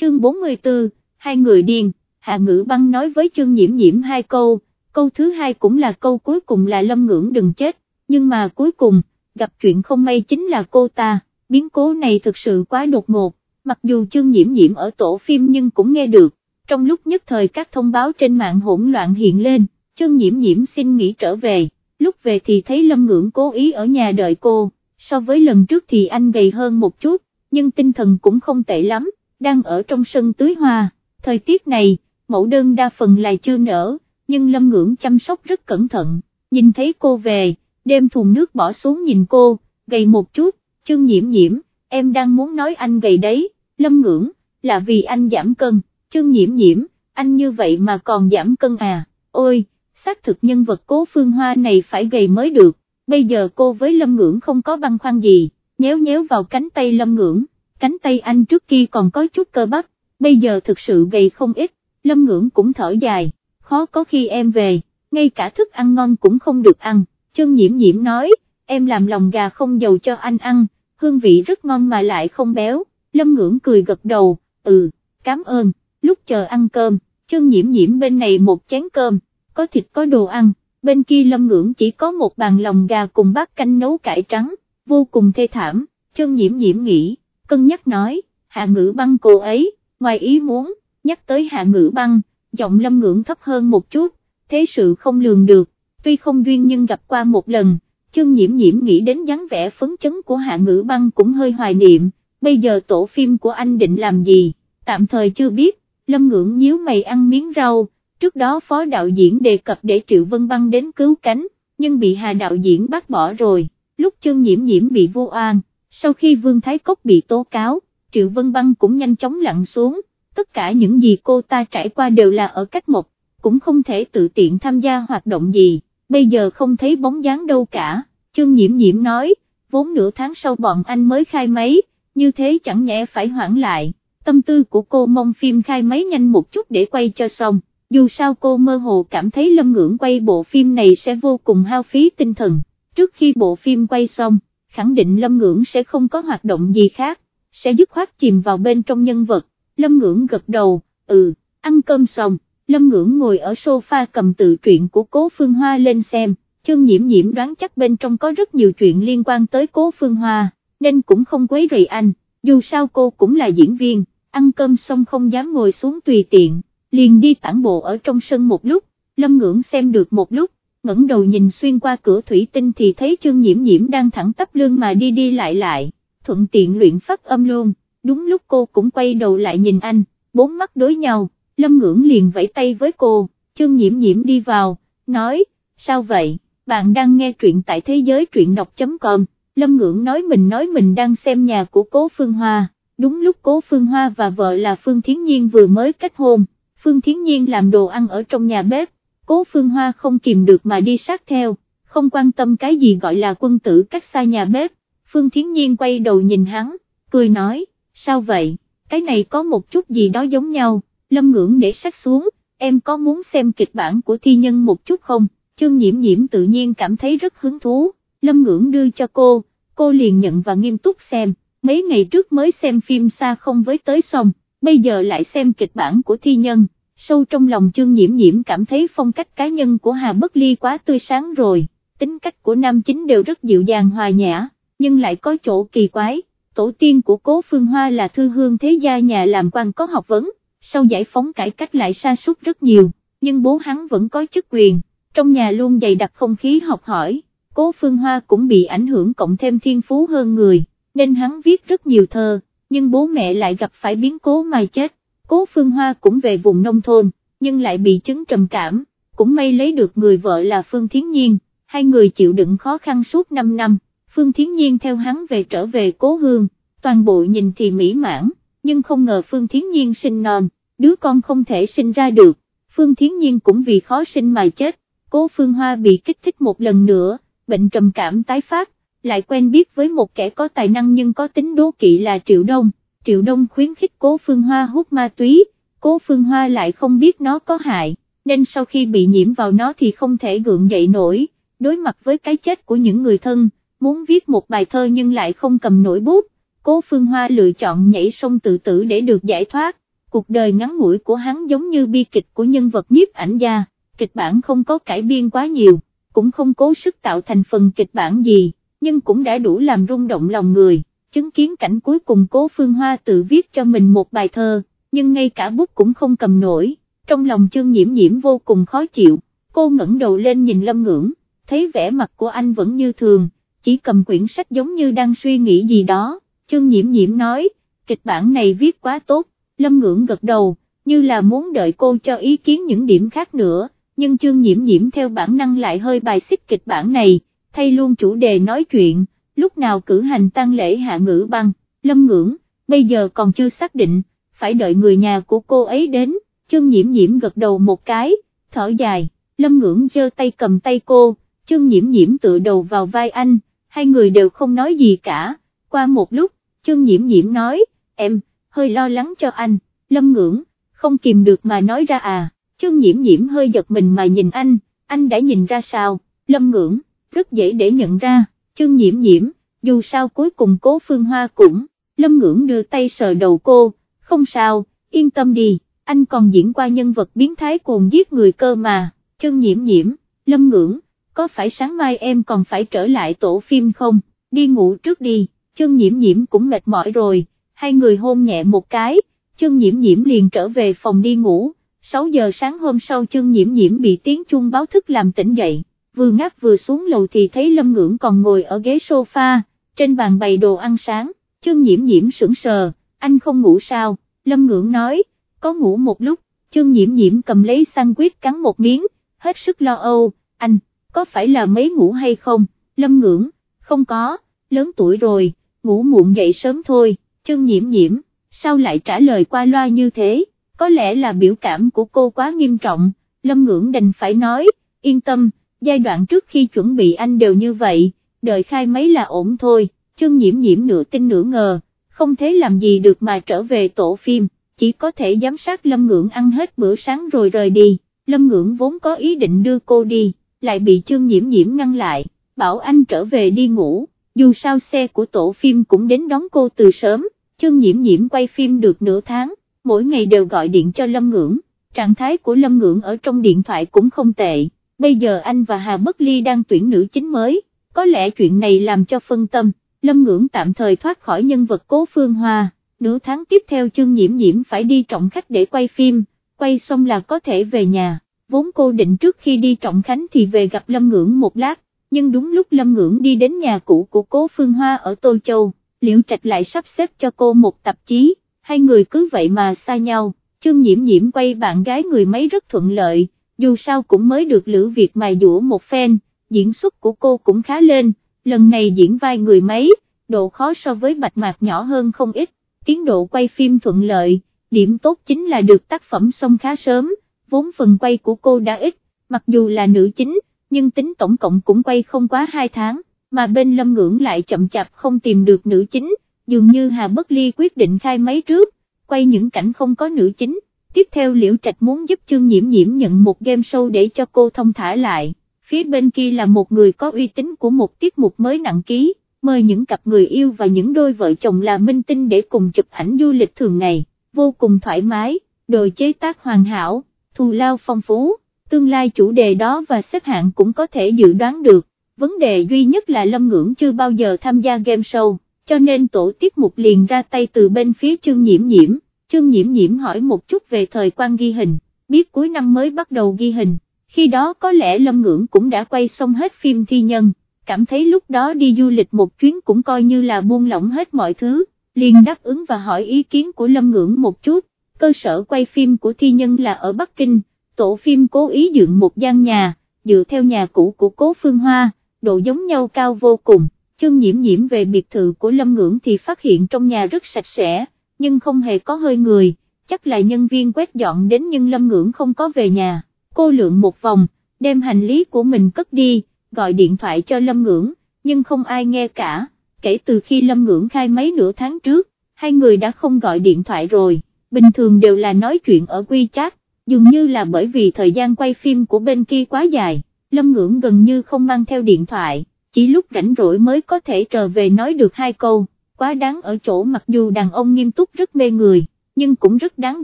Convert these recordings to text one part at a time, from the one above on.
chương 44, hai người điên, Hạ Ngữ Băng nói với chương nhiễm nhiễm hai câu, câu thứ hai cũng là câu cuối cùng là lâm ngưỡng đừng chết, nhưng mà cuối cùng, gặp chuyện không may chính là cô ta, biến cố này thực sự quá đột ngột, mặc dù chương nhiễm nhiễm ở tổ phim nhưng cũng nghe được, trong lúc nhất thời các thông báo trên mạng hỗn loạn hiện lên, chương nhiễm nhiễm xin nghỉ trở về, lúc về thì thấy lâm ngưỡng cố ý ở nhà đợi cô, so với lần trước thì anh gầy hơn một chút, nhưng tinh thần cũng không tệ lắm, đang ở trong sân tưới hoa, thời tiết này, mẫu đơn đa phần là chưa nở, nhưng lâm ngưỡng chăm sóc rất cẩn thận, nhìn thấy cô về, đem thùng nước bỏ xuống nhìn cô, gầy một chút, chương nhiễm nhiễm, em đang muốn nói anh gầy đấy, lâm ngưỡng, là vì anh giảm cân, chương nhiễm nhiễm, anh như vậy mà còn giảm cân à, ôi, xác thực nhân vật cố phương hoa này phải gầy mới được, bây giờ cô với lâm ngưỡng không có băn khoăn gì, nhéo nhéo vào cánh tay lâm ngưỡng, cánh tay anh trước kia còn có chút cơ bắp, bây giờ thực sự gầy không ít, lâm ngưỡng cũng thở dài, khó có khi em về, ngay cả thức ăn ngon cũng không được ăn, chân nhiễm nhiễm nói, em làm lòng gà không dầu cho anh ăn, hương vị rất ngon mà lại không béo, lâm ngưỡng cười gật đầu, ừ, cảm ơn, lúc chờ ăn cơm, chân nhiễm nhiễm bên này một chén cơm, có thịt có đồ ăn, bên kia lâm ngưỡng chỉ có một bàn lòng gà cùng bát canh nấu cải trắng, vô cùng thê thảm, chân nhiễm nhiễm nghĩ, cân nhắc nói, hạ ngữ băng cô ấy, ngoài ý muốn, nhắc tới hạ ngữ băng, giọng lâm ngưỡng thấp hơn một chút, thế sự không lường được, tuy không duyên nhưng gặp qua một lần, chương nhiễm nhiễm nghĩ đến dáng vẻ phấn chấn của hạ ngữ băng cũng hơi hoài niệm, bây giờ tổ phim của anh định làm gì, tạm thời chưa biết, lâm ngưỡng nhíu mày ăn miếng rau, trước đó phó đạo diễn đề cập để Triệu Vân Băng đến cứu cánh, nhưng bị hà đạo diễn bác bỏ rồi, lúc chương nhiễm nhiễm bị vô oan, sau khi Vương Thái Cốc bị tố cáo, Triệu Vân Băng cũng nhanh chóng lặn xuống, tất cả những gì cô ta trải qua đều là ở cách một, cũng không thể tự tiện tham gia hoạt động gì, bây giờ không thấy bóng dáng đâu cả, trương nhiễm nhiễm nói, vốn nửa tháng sau bọn anh mới khai máy, như thế chẳng nhẽ phải hoãn lại, tâm tư của cô mong phim khai máy nhanh một chút để quay cho xong, dù sao cô mơ hồ cảm thấy lâm ngưỡng quay bộ phim này sẽ vô cùng hao phí tinh thần, trước khi bộ phim quay xong, khẳng định lâm ngưỡng sẽ không có hoạt động gì khác, sẽ dứt khoát chìm vào bên trong nhân vật, lâm ngưỡng gật đầu, ừ, ăn cơm xong, lâm ngưỡng ngồi ở sofa cầm tự truyện của cố Phương Hoa lên xem, chương nhiễm nhiễm đoán chắc bên trong có rất nhiều chuyện liên quan tới cố Phương Hoa, nên cũng không quấy rầy anh, dù sao cô cũng là diễn viên, ăn cơm xong không dám ngồi xuống tùy tiện, liền đi tản bộ ở trong sân một lúc, lâm ngưỡng xem được một lúc, ngẩng đầu nhìn xuyên qua cửa thủy tinh thì thấy chương nhiễm nhiễm đang thẳng tắp lưng mà đi đi lại lại, thuận tiện luyện phát âm luôn, đúng lúc cô cũng quay đầu lại nhìn anh, bốn mắt đối nhau, lâm ngưỡng liền vẫy tay với cô, chương nhiễm nhiễm đi vào, nói, sao vậy, bạn đang nghe truyện tại thế giới truyện đọc.com, lâm ngưỡng nói mình nói mình đang xem nhà của cố Phương Hoa, đúng lúc cố Phương Hoa và vợ là Phương Thiến Nhiên vừa mới kết hôn, Phương Thiến Nhiên làm đồ ăn ở trong nhà bếp, cố Phương Hoa không kìm được mà đi sát theo, không quan tâm cái gì gọi là quân tử cách xa nhà bếp, Phương Thiến Nhiên quay đầu nhìn hắn, cười nói, sao vậy, cái này có một chút gì đó giống nhau, lâm ngưỡng để sách xuống, em có muốn xem kịch bản của thi nhân một chút không, chương nhiễm nhiễm tự nhiên cảm thấy rất hứng thú, lâm ngưỡng đưa cho cô, cô liền nhận và nghiêm túc xem, mấy ngày trước mới xem phim xa không với tới xong, bây giờ lại xem kịch bản của thi nhân sâu trong lòng chương nhiễm nhiễm cảm thấy phong cách cá nhân của Hà Bất Ly quá tươi sáng rồi, tính cách của nam chính đều rất dịu dàng hòa nhã, nhưng lại có chỗ kỳ quái, tổ tiên của cố Phương Hoa là thư hương thế gia nhà làm quan có học vấn, sau giải phóng cải cách lại sa sút rất nhiều, nhưng bố hắn vẫn có chức quyền, trong nhà luôn dày đặc không khí học hỏi, cố Phương Hoa cũng bị ảnh hưởng cộng thêm thiên phú hơn người, nên hắn viết rất nhiều thơ, nhưng bố mẹ lại gặp phải biến cố mà chết cố Phương Hoa cũng về vùng nông thôn, nhưng lại bị chứng trầm cảm, cũng may lấy được người vợ là Phương Thiến Nhiên, hai người chịu đựng khó khăn suốt 5 năm, Phương Thiến Nhiên theo hắn về trở về cố hương, toàn bộ nhìn thì mỹ mãn, nhưng không ngờ Phương Thiến Nhiên sinh non, đứa con không thể sinh ra được, Phương Thiến Nhiên cũng vì khó sinh mà chết, cố Phương Hoa bị kích thích một lần nữa, bệnh trầm cảm tái phát, lại quen biết với một kẻ có tài năng nhưng có tính đố kỵ là Triệu Đông Triệu Đông khuyến khích cố Phương Hoa hút ma túy, cố Phương Hoa lại không biết nó có hại, nên sau khi bị nhiễm vào nó thì không thể gượng dậy nổi, đối mặt với cái chết của những người thân, muốn viết một bài thơ nhưng lại không cầm nổi bút, cố Phương Hoa lựa chọn nhảy sông tự tử để được giải thoát, cuộc đời ngắn ngủi của hắn giống như bi kịch của nhân vật nhiếp ảnh gia, kịch bản không có cải biên quá nhiều, cũng không cố sức tạo thành phần kịch bản gì, nhưng cũng đã đủ làm rung động lòng người, chứng kiến cảnh cuối cùng cố Phương Hoa tự viết cho mình một bài thơ, nhưng ngay cả bút cũng không cầm nổi, trong lòng chương nhiễm nhiễm vô cùng khó chịu, cô ngẩng đầu lên nhìn Lâm Ngưỡng, thấy vẻ mặt của anh vẫn như thường, chỉ cầm quyển sách giống như đang suy nghĩ gì đó, chương nhiễm nhiễm nói, kịch bản này viết quá tốt, Lâm Ngưỡng gật đầu, như là muốn đợi cô cho ý kiến những điểm khác nữa, nhưng chương nhiễm nhiễm theo bản năng lại hơi bài xích kịch bản này, thay luôn chủ đề nói chuyện, lúc nào cử hành tăng lễ hạ ngữ băng, Lâm Ngưỡng, bây giờ còn chưa xác định, phải đợi người nhà của cô ấy đến, chương nhiễm nhiễm gật đầu một cái, thở dài, Lâm Ngưỡng giơ tay cầm tay cô, chương nhiễm nhiễm tự đầu vào vai anh, hai người đều không nói gì cả, qua một lúc, chương nhiễm nhiễm nói, em, hơi lo lắng cho anh, lâm ngưỡng, không kìm được mà nói ra à, chương nhiễm nhiễm hơi giật mình mà nhìn anh, anh đã nhìn ra sao, lâm ngưỡng, rất dễ để nhận ra, chương nhiễm nhiễm, dù sao cuối cùng cố phương hoa cũng, lâm ngưỡng đưa tay sờ đầu cô, không sao, yên tâm đi, anh còn diễn qua nhân vật biến thái cuồng giết người cơ mà, chương nhiễm nhiễm, lâm ngưỡng, có phải sáng mai em còn phải trở lại tổ phim không, đi ngủ trước đi, chương nhiễm nhiễm cũng mệt mỏi rồi, hai người hôn nhẹ một cái, chương nhiễm nhiễm liền trở về phòng đi ngủ, 6 giờ sáng hôm sau chương nhiễm nhiễm bị tiếng chuông báo thức làm tỉnh dậy, vừa ngáp vừa xuống lầu thì thấy Lâm Ngưỡng còn ngồi ở ghế sofa, trên bàn bày đồ ăn sáng, chương nhiễm nhiễm sững sờ, anh không ngủ sao, Lâm Ngưỡng nói, có ngủ một lúc, chương nhiễm nhiễm cầm lấy sandwich cắn một miếng, hết sức lo âu, anh, có phải là mấy ngủ hay không, Lâm Ngưỡng, không có, lớn tuổi rồi, ngủ muộn dậy sớm thôi, chương nhiễm nhiễm, sao lại trả lời qua loa như thế, có lẽ là biểu cảm của cô quá nghiêm trọng, Lâm Ngưỡng đành phải nói, yên tâm, giai đoạn trước khi chuẩn bị anh đều như vậy, đợi khai mấy là ổn thôi, chân nhiễm nhiễm nửa tin nửa ngờ, không thế làm gì được mà trở về tổ phim, chỉ có thể giám sát Lâm Ngưỡng ăn hết bữa sáng rồi rời đi, Lâm Ngưỡng vốn có ý định đưa cô đi, lại bị chân nhiễm nhiễm ngăn lại, bảo anh trở về đi ngủ, dù sao xe của tổ phim cũng đến đón cô từ sớm, chân nhiễm nhiễm quay phim được nửa tháng, mỗi ngày đều gọi điện cho Lâm Ngưỡng, trạng thái của Lâm Ngưỡng ở trong điện thoại cũng không tệ, bây giờ anh và Hà Bất Ly đang tuyển nữ chính mới, có lẽ chuyện này làm cho phân tâm, Lâm Ngưỡng tạm thời thoát khỏi nhân vật cố phương hoa, nửa tháng tiếp theo chương nhiễm nhiễm phải đi trọng khách để quay phim, quay xong là có thể về nhà, vốn cô định trước khi đi trọng khánh thì về gặp Lâm Ngưỡng một lát, nhưng đúng lúc Lâm Ngưỡng đi đến nhà cũ của cố Phương Hoa ở Tô Châu, Liễu Trạch lại sắp xếp cho cô một tạp chí, hai người cứ vậy mà xa nhau, chương nhiễm nhiễm quay bạn gái người mấy rất thuận lợi, dù sao cũng mới được Lữ Việt mài dũa một phen, diễn xuất của cô cũng khá lên, lần này diễn vai người mấy, độ khó so với bạch mạc nhỏ hơn không ít, tiến độ quay phim thuận lợi, điểm tốt chính là được tác phẩm xong khá sớm, vốn phần quay của cô đã ít, mặc dù là nữ chính, nhưng tính tổng cộng cũng quay không quá 2 tháng, mà bên Lâm Ngưỡng lại chậm chạp không tìm được nữ chính, dường như Hà Bất Ly quyết định khai máy trước, quay những cảnh không có nữ chính, tiếp theo Liễu Trạch muốn giúp Trương Nhiễm Nhiễm nhận một game show để cho cô thông thả lại, phía bên kia là một người có uy tín của một tiết mục mới nặng ký, mời những cặp người yêu và những đôi vợ chồng là minh tinh để cùng chụp ảnh du lịch thường ngày, vô cùng thoải mái, đồ chế tác hoàn hảo, thù lao phong phú. Tương lai chủ đề đó và xếp hạng cũng có thể dự đoán được, vấn đề duy nhất là Lâm Ngưỡng chưa bao giờ tham gia game show, cho nên tổ tiết mục liền ra tay từ bên phía Trương nhiễm nhiễm, Trương nhiễm nhiễm hỏi một chút về thời quan ghi hình, biết cuối năm mới bắt đầu ghi hình, khi đó có lẽ Lâm Ngưỡng cũng đã quay xong hết phim thi nhân, cảm thấy lúc đó đi du lịch một chuyến cũng coi như là buông lỏng hết mọi thứ, liền đáp ứng và hỏi ý kiến của Lâm Ngưỡng một chút, cơ sở quay phim của thi nhân là ở Bắc Kinh tổ phim cố ý dựng một gian nhà, dựa theo nhà cũ của cố Phương Hoa, độ giống nhau cao vô cùng, chương nhiễm nhiễm về biệt thự của Lâm Ngưỡng thì phát hiện trong nhà rất sạch sẽ, nhưng không hề có hơi người, chắc là nhân viên quét dọn đến nhưng Lâm Ngưỡng không có về nhà, cô lượn một vòng, đem hành lý của mình cất đi, gọi điện thoại cho Lâm Ngưỡng, nhưng không ai nghe cả, kể từ khi Lâm Ngưỡng khai mấy nửa tháng trước, hai người đã không gọi điện thoại rồi, bình thường đều là nói chuyện ở quy WeChat, dường như là bởi vì thời gian quay phim của bên kia quá dài, Lâm Ngưỡng gần như không mang theo điện thoại, chỉ lúc rảnh rỗi mới có thể trở về nói được hai câu, quá đáng ở chỗ mặc dù đàn ông nghiêm túc rất mê người, nhưng cũng rất đáng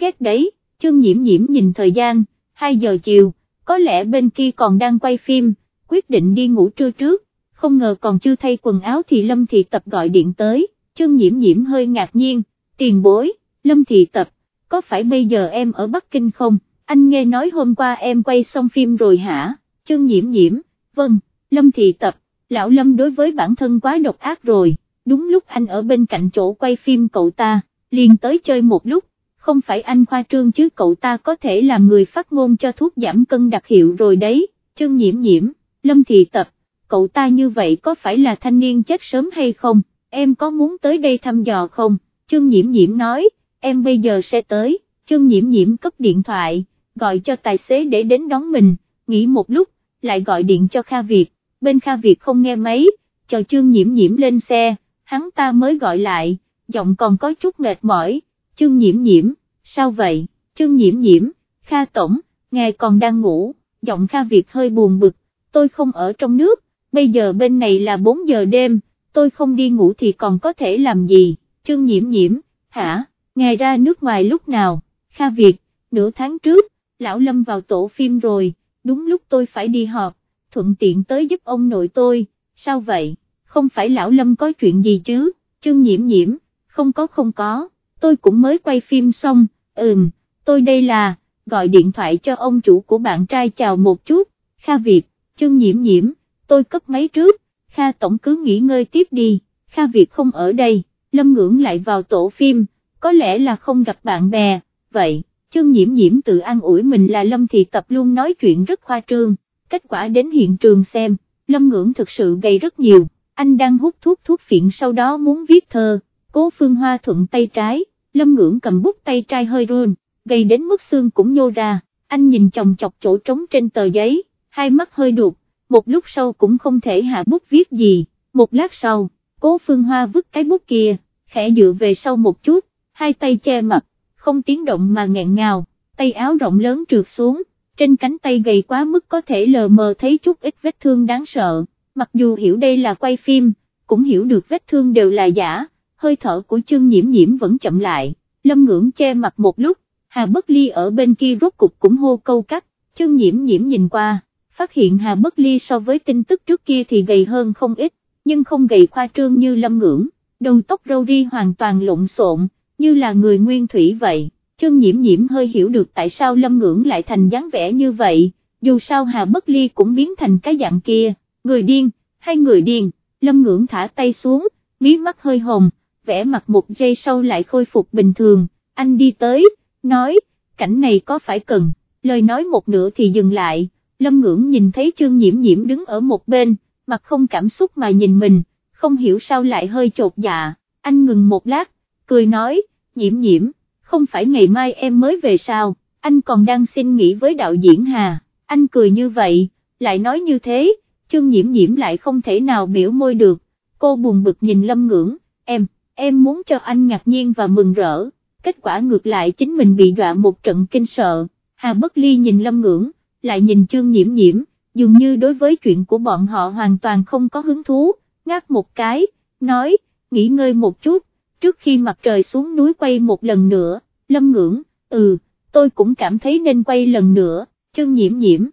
ghét đấy, chương nhiễm nhiễm nhìn thời gian, 2 giờ chiều, có lẽ bên kia còn đang quay phim, quyết định đi ngủ trưa trước, không ngờ còn chưa thay quần áo thì Lâm Thị Tập gọi điện tới, chương nhiễm nhiễm hơi ngạc nhiên, tiền bối, Lâm Thị Tập, có phải bây giờ em ở Bắc Kinh không, anh nghe nói hôm qua em quay xong phim rồi hả, chương nhiễm nhiễm, vâng, Lâm Thị Tập, lão Lâm đối với bản thân quá độc ác rồi, đúng lúc anh ở bên cạnh chỗ quay phim cậu ta, liền tới chơi một lúc, không phải anh khoa trương chứ cậu ta có thể làm người phát ngôn cho thuốc giảm cân đặc hiệu rồi đấy, trương nhiễm nhiễm, Lâm Thị Tập, cậu ta như vậy có phải là thanh niên chết sớm hay không, em có muốn tới đây thăm dò không, chương nhiễm nhiễm nói, em bây giờ sẽ tới, chương nhiễm nhiễm cấp điện thoại, gọi cho tài xế để đến đón mình, nghỉ một lúc, lại gọi điện cho Kha Việt, bên Kha Việt không nghe máy, chờ chương nhiễm nhiễm lên xe, hắn ta mới gọi lại, giọng còn có chút mệt mỏi, chương nhiễm nhiễm, sao vậy, chương nhiễm nhiễm, Kha Tổng, ngài còn đang ngủ, giọng Kha Việt hơi buồn bực, tôi không ở trong nước, bây giờ bên này là 4 giờ đêm, tôi không đi ngủ thì còn có thể làm gì, chương nhiễm nhiễm, hả, ngài ra nước ngoài lúc nào, Kha Việt, nửa tháng trước, lão Lâm vào tổ phim rồi, đúng lúc tôi phải đi họp, thuận tiện tới giúp ông nội tôi, sao vậy, không phải lão Lâm có chuyện gì chứ, chương nhiễm nhiễm, không có không có, tôi cũng mới quay phim xong, ừm, tôi đây là, gọi điện thoại cho ông chủ của bạn trai chào một chút, Kha Việt, chương nhiễm nhiễm, tôi cấp máy trước, Kha Tổng cứ nghỉ ngơi tiếp đi, Kha Việt không ở đây, Lâm ngưỡng lại vào tổ phim, có lẽ là không gặp bạn bè, vậy, chương nhiễm nhiễm tự an ủi mình là Lâm thì Tập luôn nói chuyện rất khoa trương, kết quả đến hiện trường xem, Lâm ngưỡng thực sự gầy rất nhiều, anh đang hút thuốc thuốc phiện sau đó muốn viết thơ, cố phương hoa thuận tay trái, Lâm ngưỡng cầm bút tay trai hơi run, gầy đến mức xương cũng nhô ra, anh nhìn chồng chọc chỗ trống trên tờ giấy, hai mắt hơi đục, một lúc sau cũng không thể hạ bút viết gì, một lát sau, cố phương hoa vứt cái bút kia, khẽ dựa về sau một chút, hai tay che mặt, không tiếng động mà nghẹn ngào, tay áo rộng lớn trượt xuống, trên cánh tay gầy quá mức có thể lờ mờ thấy chút ít vết thương đáng sợ, mặc dù hiểu đây là quay phim, cũng hiểu được vết thương đều là giả, hơi thở của trương nhiễm nhiễm vẫn chậm lại, lâm ngưỡng che mặt một lúc, Hà Bất Ly ở bên kia rốt cục cũng hô câu cắt, trương nhiễm nhiễm nhìn qua, phát hiện Hà Bất Ly so với tin tức trước kia thì gầy hơn không ít, nhưng không gầy khoa trương như lâm ngưỡng, đầu tóc râu ri hoàn toàn lộn xộn, như là người nguyên thủy vậy, trương nhiễm nhiễm hơi hiểu được tại sao lâm ngưỡng lại thành dáng vẻ như vậy, dù sao Hà Bất Ly cũng biến thành cái dạng kia, người điên, hay người điên, lâm ngưỡng thả tay xuống, mí mắt hơi hồng, vẽ mặt một giây sau lại khôi phục bình thường, anh đi tới, nói, cảnh này có phải cần, lời nói một nửa thì dừng lại, lâm ngưỡng nhìn thấy trương nhiễm nhiễm đứng ở một bên, mặt không cảm xúc mà nhìn mình, không hiểu sao lại hơi chột dạ, anh ngừng một lát, cười nói, nhiễm nhiễm, không phải ngày mai em mới về sao, anh còn đang xin nghỉ với đạo diễn Hà, anh cười như vậy, lại nói như thế, Trương nhiễm nhiễm lại không thể nào biểu môi được, cô buồn bực nhìn lâm ngưỡng, em, em muốn cho anh ngạc nhiên và mừng rỡ, kết quả ngược lại chính mình bị đọa một trận kinh sợ, Hà Bất Ly nhìn lâm ngưỡng, lại nhìn chương nhiễm nhiễm, dường như đối với chuyện của bọn họ hoàn toàn không có hứng thú, ngáp một cái, nói, nghỉ ngơi một chút, trước khi mặt trời xuống núi quay một lần nữa, lâm ngưỡng, ừ, tôi cũng cảm thấy nên quay lần nữa, chương nhiễm nhiễm,